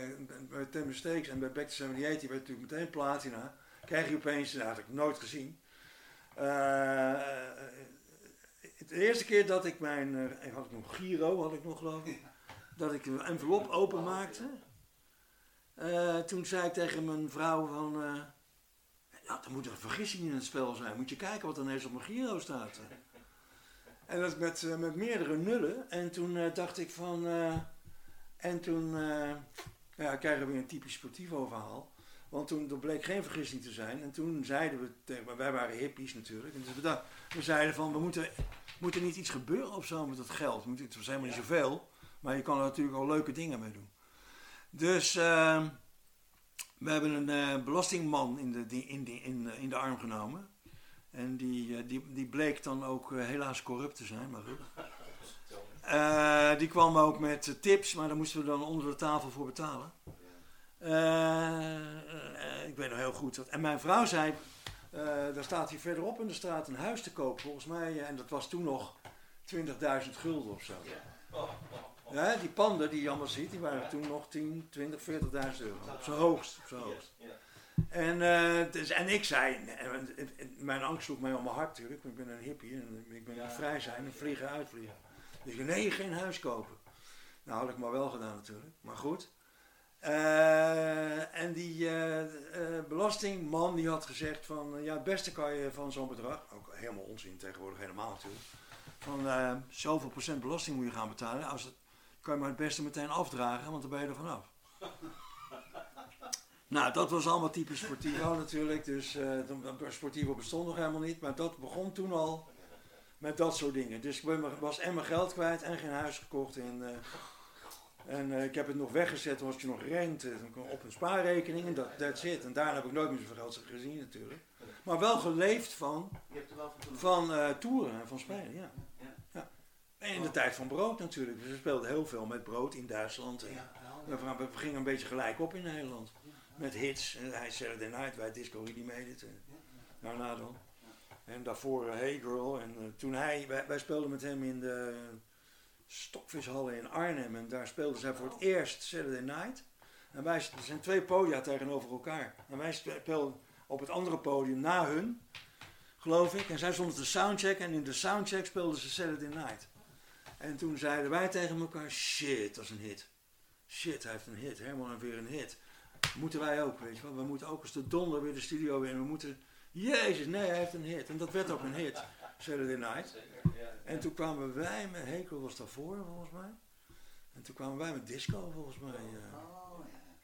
bij Ten Mistakes en bij Back to 78, die werd natuurlijk meteen platina. Krijg je opeens, dat had ik nooit gezien. Eh, de eerste keer dat ik mijn, had ik nog Giro, had ik nog geloof ik, dat ik een envelop openmaakte. Eh, toen zei ik tegen mijn vrouw van, ja, er moet een vergissing in het spel zijn. Moet je kijken wat er ineens op mijn Giro staat. En dat met, eh, met meerdere nullen. En toen eh, dacht ik van. eh, en toen uh, ja, krijgen we weer een typisch sportivo verhaal. Want toen er bleek geen vergissing te zijn. En toen zeiden we tegen. Wij waren hippies natuurlijk. En dus we, we zeiden van. We moeten, moet er niet iets gebeuren of zo met dat geld. Het was helemaal niet zoveel. Maar je kan er natuurlijk al leuke dingen mee doen. Dus. Eh, we hebben een eh, belastingman in de, die, in, die, in, in de arm genomen. En die, eh, die, die bleek dan ook eh, helaas corrupt te zijn, maar goed. Eh, die kwam ook met eh, tips, maar daar moesten we dan onder de tafel voor betalen. Eh, eh, ik weet nog heel goed dat. En mijn vrouw zei: eh, daar staat hier verderop in de straat een huis te koop, volgens mij. eh, en dat was toen nog 20.000 gulden of zo. oh, oh, oh. Ja, die panden die je allemaal ziet, die waren toen nog 10, 20, 40.000 euro. Op zijn hoogst. Op zijn hoogst. Ja. En, eh, dus, en ik zei, en, mijn angst sloeg mij om mijn hart natuurlijk, want ik ben een hippie en ik ben niet vrij zijn en vliegen uitvliegen. Dus ik nee, geen huis kopen. Nou, had ik maar wel gedaan natuurlijk, maar goed. Eh, en die eh, eh, belastingman die had gezegd van, ja het beste kan je van zo'n bedrag, ook helemaal onzin tegenwoordig helemaal natuurlijk, van zoveel procent belasting moet je gaan betalen, als het, kan je maar het beste meteen afdragen, want dan ben je er vanaf. Nou, dat was allemaal typisch Sportivo natuurlijk. Dus toen- Sportivo bestond nog helemaal niet. Maar dat begon toen al met dat soort dingen. Dus ik was en mijn geld kwijt en geen huis gekocht. En, eh, en eh, ik heb het nog weggezet als je nog rent eh, op een spaarrekening. En dat that's it. En daarna heb ik nooit meer zoveel geld gezien natuurlijk. Maar wel geleefd van, van toeren en van spelen, ja. En in de tijd van brood natuurlijk. Dus we speelden heel veel met brood in Duitsland. En, we, gingen een beetje gelijk op in Nederland. Met hits. En hij Saturday Night, wij Disco Really Made It. Daarna dan. En daarvoor eh, Hey Girl. En eh, toen hij, wij, wij speelden met hem in de Stokvishallen in Arnhem. En daar speelden zij voor het eerst Saturday Night. En wij, er zijn twee podia tegenover elkaar. En wij speelden op het andere podium na hun, geloof ik. En zij stonden te soundcheck. En in de soundcheck speelden ze Saturday Night. En toen zeiden wij tegen elkaar, shit, dat is een hit. Shit, hij heeft een hit. Herman heeft weer een hit. Moeten wij ook, weet je wel. We moeten ook als de donder weer de studio in. We moeten, jezus, nee, hij heeft een hit. En dat werd ook een hit, Saturday Night. En toen kwamen wij met, Hekel was daarvoor volgens mij. En toen kwamen wij met disco volgens mij. eh. Oh.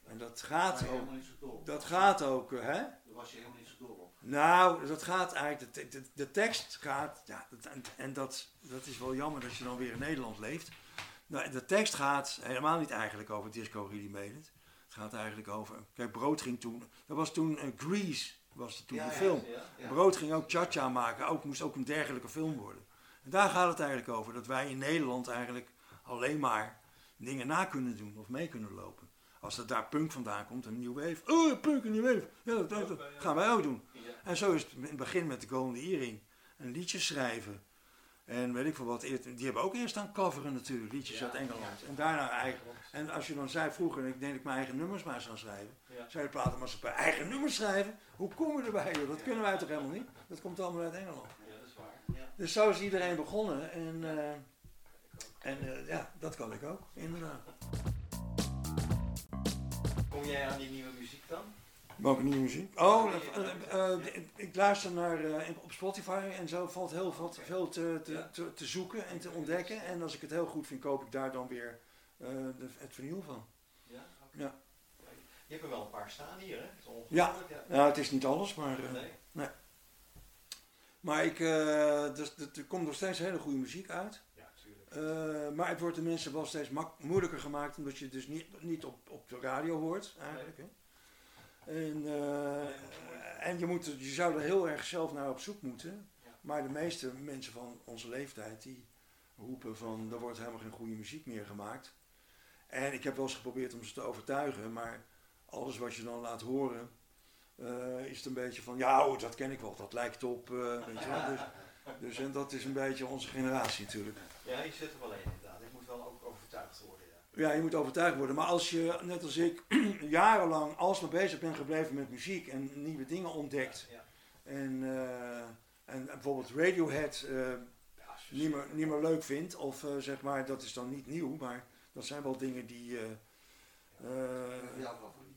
En dat gaat ook, dat gaat ook, eh, hè? Daar was je helemaal niet zo dol op. Nou, dat gaat eigenlijk, de, de, de tekst gaat, ja, en, en dat, dat is wel jammer dat je dan weer in Nederland leeft. Nou, de tekst gaat helemaal niet eigenlijk over Disco Really Made It. Het gaat eigenlijk over, kijk, Brood ging toen, dat was toen eh, Grease, was toen Ja, de ja, film. ja. Brood ging ook Cha-Cha maken, ook, moest ook een dergelijke film worden. En daar gaat het eigenlijk over, dat wij in Nederland eigenlijk alleen maar dingen na kunnen doen of mee kunnen lopen. Als er daar punk vandaan komt, een nieuw wave. Oh, punk, een nieuw wave. Ja, dat, dat- dat gaan wij ook doen. En zo is het in het begin met de Golden Earring. Een liedje schrijven. En weet ik veel wat. Die hebben ook eerst aan coveren natuurlijk, liedjes Ja, uit Engeland. ja. En daarna eigen. En als je dan zei vroeger, ik denk dat ik mijn eigen nummers maar zou schrijven. Ja. Zei de platenmaatschappij, eigen nummers schrijven? Hoe kom je erbij? joh? Dat kunnen wij toch helemaal niet? Dat komt allemaal uit Engeland. Ja, dat is waar. Ja. Dus zo is iedereen begonnen. En, eh, en eh, ja, dat kan ik ook, inderdaad. Kom jij aan die nieuwe muziek dan? Welke nieuwe muziek? Oh, eh, ik luister naar, op Spotify en zo valt heel veel, veel te, te, te, te zoeken en te ontdekken. En als ik het heel goed vind, koop ik daar dan weer de, het vinyl van. Ja? Ja. Je hebt er wel een paar staan hier, hè? Is Ja. ja. Nou, het is niet alles, maar, eh, Nee? maar ik, dus, er- er komt nog steeds hele goede muziek uit. Eh, maar het wordt de mensen wel steeds moeilijker gemaakt, omdat je het dus niet, niet op, op de radio hoort, eigenlijk. Hè? En, eh, en je, moet, je zou er heel erg zelf naar op zoek moeten. Maar de meeste mensen van onze leeftijd, die roepen van, er wordt helemaal geen goede muziek meer gemaakt. En ik heb wel eens geprobeerd om ze te overtuigen, maar alles wat je dan laat horen, eh, is het een beetje van, ja hoor, dat ken ik wel, dat lijkt op, weet je wel. Dus, dus en dat is een beetje onze generatie natuurlijk. Ja, je zit er wel in inderdaad. Ik moet wel ook overtuigd worden, ja. Ja, je moet overtuigd worden. Maar als je, net als ik, jarenlang alsmaar bezig bent gebleven met muziek en nieuwe dingen ontdekt. Ja. En, eh, en bijvoorbeeld Radiohead is niet, meer, niet meer leuk vindt. Of eh, zeg maar, dat is dan niet nieuw, maar dat zijn wel dingen die,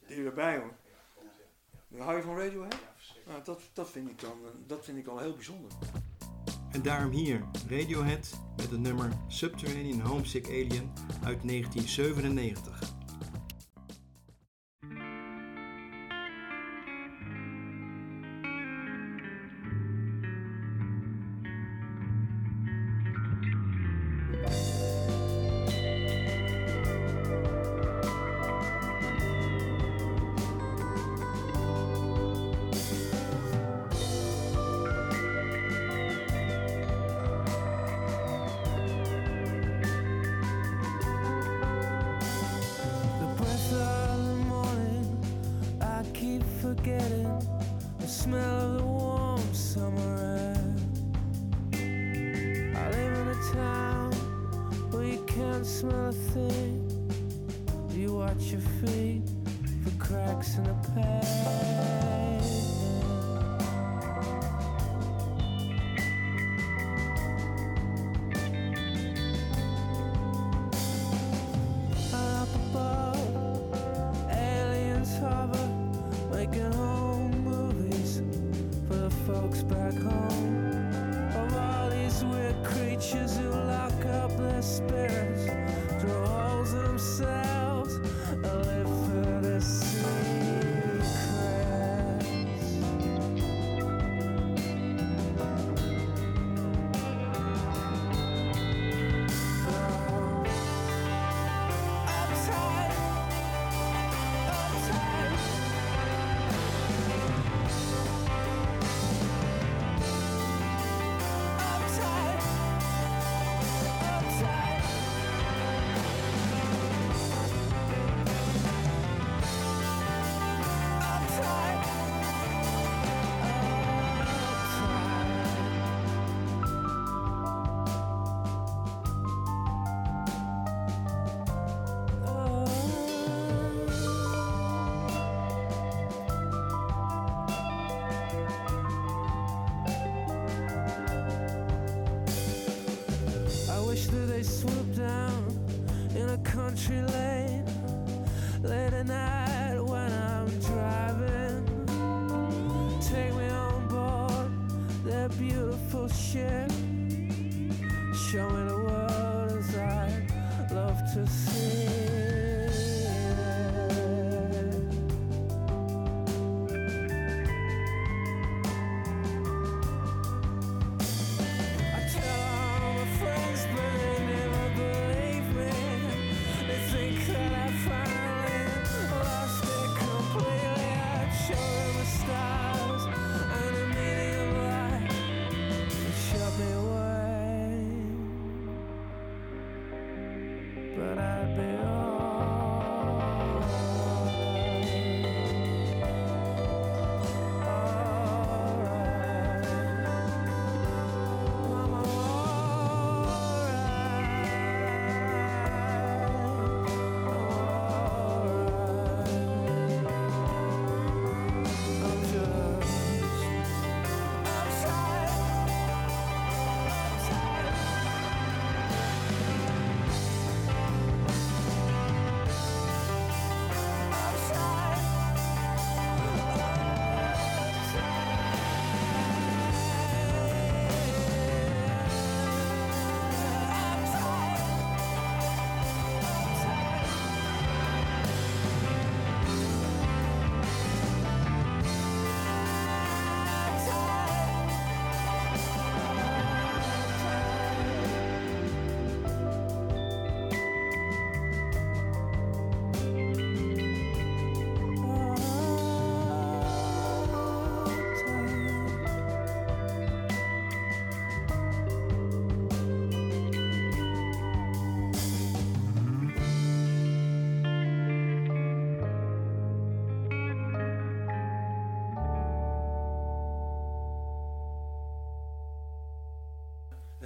die erbij horen. Hou je van Radiohead? Nou, dat, dat, vind ik dan, dat vind ik al heel bijzonder. En daarom hier Radiohead met het nummer Subterranean Homesick Alien uit 1997.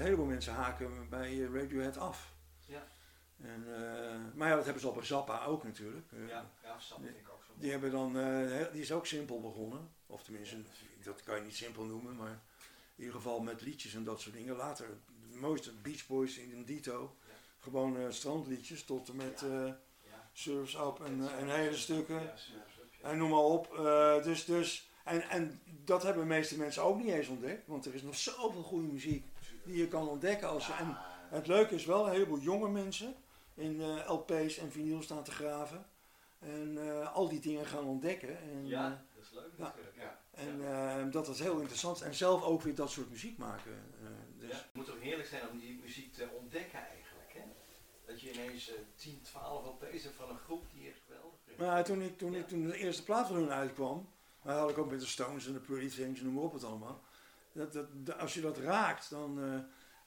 Heleboel mensen haken bij eh, Radiohead af. Ja. En, eh, maar ja, dat hebben ze al bij Zappa ook natuurlijk. Eh, Ja, ja Sam vind ik ook zo. Die, hebben dan, heel- die is ook simpel begonnen. Of tenminste, dat kan je niet simpel noemen, maar in ieder geval met liedjes en dat soort dingen. Later, de mooiste Beach Boys in Dito. Gewoon eh, strandliedjes tot en met Ja. Surf's Up en, en hele stukken. Ja, ja. En noem maar op. Dus, dus, en, en dat hebben de meeste mensen ook niet eens ontdekt. Want er is nog zoveel goede muziek die je kan ontdekken. Als je, en het leuke is wel, een heleboel jonge mensen in eh, LP's en vinyl staan te graven. En eh, al die dingen gaan ontdekken. En, Ja, eh, dat is leuk ja. natuurlijk. Ja. en dat is heel interessant. En zelf ook weer dat soort muziek maken. dus. Ja, Het moet toch heerlijk zijn om die muziek te ontdekken eigenlijk. Hè? Dat je ineens eh 10, 12 LP's hebt van een groep die je geweldig vindt. Maar toen, ik, toen, Ja. ik, toen de eerste plaat van hun uitkwam, had ik ook met de Stones en de Pretty Things, noem maar op het allemaal. Dat, als je dat raakt, dan. eh,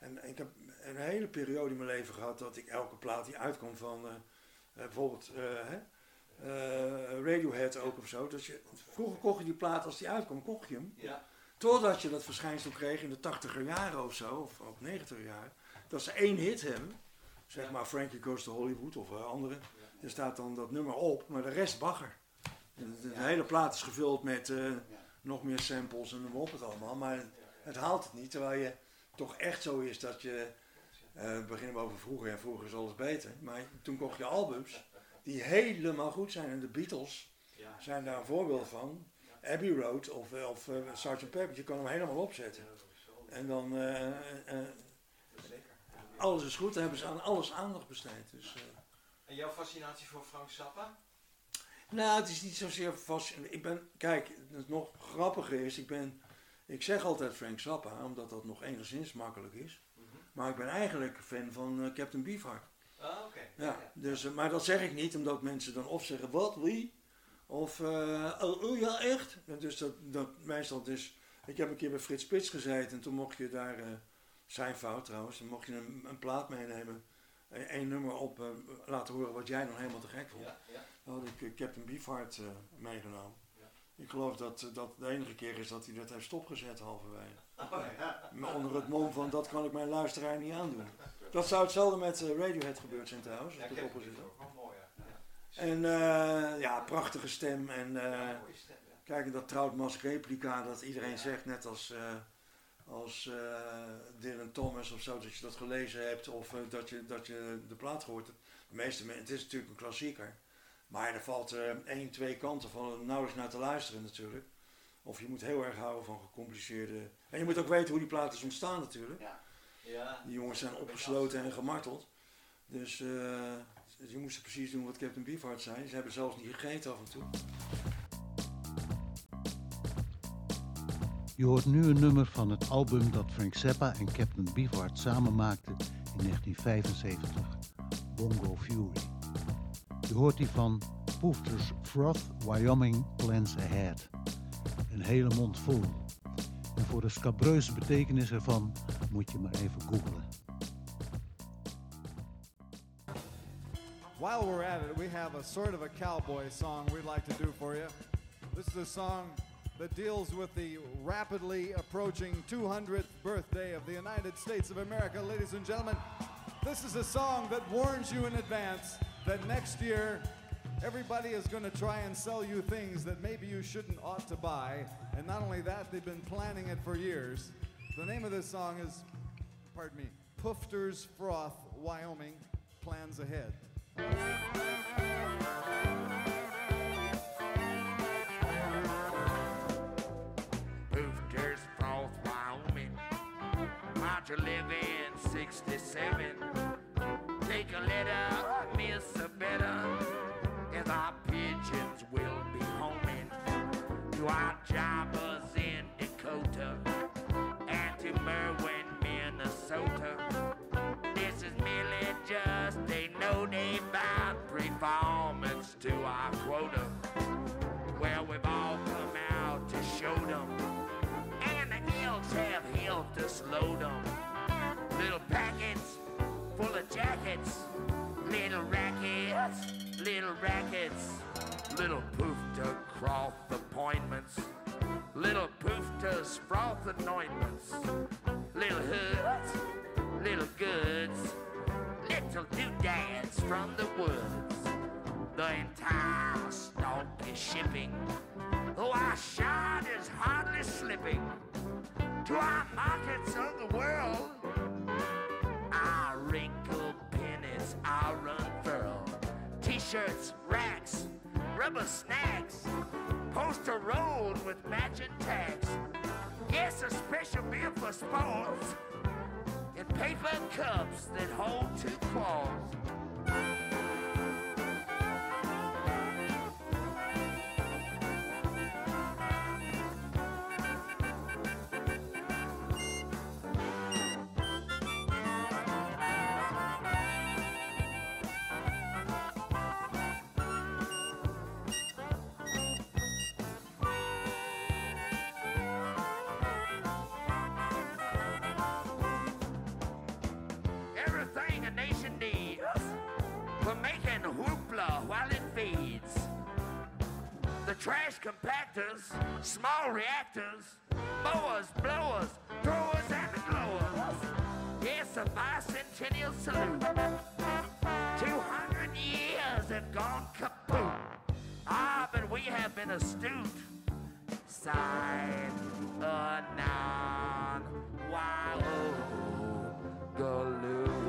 en ik heb een hele periode in mijn leven gehad dat ik elke plaat die uitkwam van eh, eh, bijvoorbeeld hè, eh, Radiohead ook of zo. Dat je, vroeger kocht je die plaat als die uitkwam, kocht je hem. Ja, Totdat je dat verschijnsel kreeg in de 80er jaren of zo, of ook 90er jaren, dat ze één hit hebben. Zeg maar Frankie Goes to Hollywood of andere. Er staat dan dat nummer op, maar de rest bagger. De, de- de hele plaat is gevuld met nog meer samples en noem op het allemaal. Maar het, haalt het niet. Terwijl je toch echt zo is dat je. eh beginnen we over vroeger. En vroeger is alles beter. Maar toen kocht je albums die helemaal goed zijn. En de Beatles zijn daar een voorbeeld van. Abbey Road of, of eh, Sgt. Pepper. Je kan hem helemaal opzetten. En dan. eh, alles is goed. Dan hebben ze aan alles aandacht besteed. Dus. En jouw fascinatie voor Frank Zappa? Nou, het is niet zozeer vast. Ik ben, kijk, het nog grappiger is, ik ben, ik zeg altijd Frank Zappa, omdat dat nog enigszins makkelijk is. Maar ik ben eigenlijk fan van eh, Captain Beefheart. Ah, oké. Ja, dus, eh, maar dat zeg ik niet omdat mensen dan of zeggen, wat, wie? Of, eh, oh, oh, ja, echt? En dus dat, dat meestal dus, ik heb een keer bij Frits Spits gezeten en toen mocht je daar, zijn fout trouwens, dan mocht je een, een plaat meenemen. Één nummer op eh, laten horen wat jij dan helemaal te gek vond. Ja, ja. Dan had ik eh, Captain Beefheart eh, meegenomen. Ja. Ik geloof dat dat de enige keer is dat hij dat heeft stopgezet halverwege. Oh, ja. Onder het mom van dat kan ik mijn luisteraar niet aandoen. Dat zou hetzelfde met Radiohead gebeurd zijn trouwens. Ja. En ja, prachtige stem. En ja. kijk, dat Troutmas replica dat iedereen zegt, net als, als eh, Dylan Thomas of zo, dat je dat gelezen hebt of eh, dat, je, dat je de plaat gehoord hebt. De meeste mensen, het is natuurlijk een klassieker. Maar er valt eh één, twee kanten van nauwelijks naar te luisteren natuurlijk. Of je moet heel erg houden van gecompliceerde... En je moet ook weten hoe die plaat is ontstaan natuurlijk. Ja. Die jongens zijn opgesloten en gemarteld. Dus eh, je moest precies doen wat Captain Beefheart zei. Ze hebben zelfs niet gegeten af en toe. Je hoort nu een nummer van het album dat Frank Zappa en Captain Beefheart samen maakten in 1975, Bongo Fury. Je hoort die van Poofter's Froth, Wyoming Plans Ahead. Een hele mond vol. En voor de scabreuze betekenis ervan moet je maar even googlen. While we're at it, we have a sort of a cowboy song we'd like to do for you. This is a song that deals with the rapidly approaching 200th birthday of the United States of America. Ladies and gentlemen, this is a song that warns you in advance that next year everybody is going to try and sell you things that maybe you shouldn't ought to buy. And not only that, they've been planning it for years. The name of this song is, pardon me, Poofter's Froth, Wyoming, Plans Ahead. How'd live in 67? Take a letter, miss a better, as our pigeons will be homing to our jobbers in Dakota and to Merwin, Minnesota. This is merely just a note about performance to our quota. Well, we've all come out to show them, and the hills have helped us load them. Of jackets, little rackets, little rackets, little poof to cross appointments, little poof to froth anointments, little hoods, little goods, little doodads from the woods. The entire stock is shipping, though our shot is hardly slipping. To our markets of the world. Pennies, our unfurl, t-shirts, racks, rubber snacks, poster rolled with matching tags. Yes, a special beer for sports, and paper cups that hold two claws. Hoopla while it feeds. The trash compactors, small reactors, mowers, blowers, throwers, and the glowers. Yes, a bicentennial salute. 200 years have gone kaput. Ah, but we have been astute. Sign a noun. Why, oh, the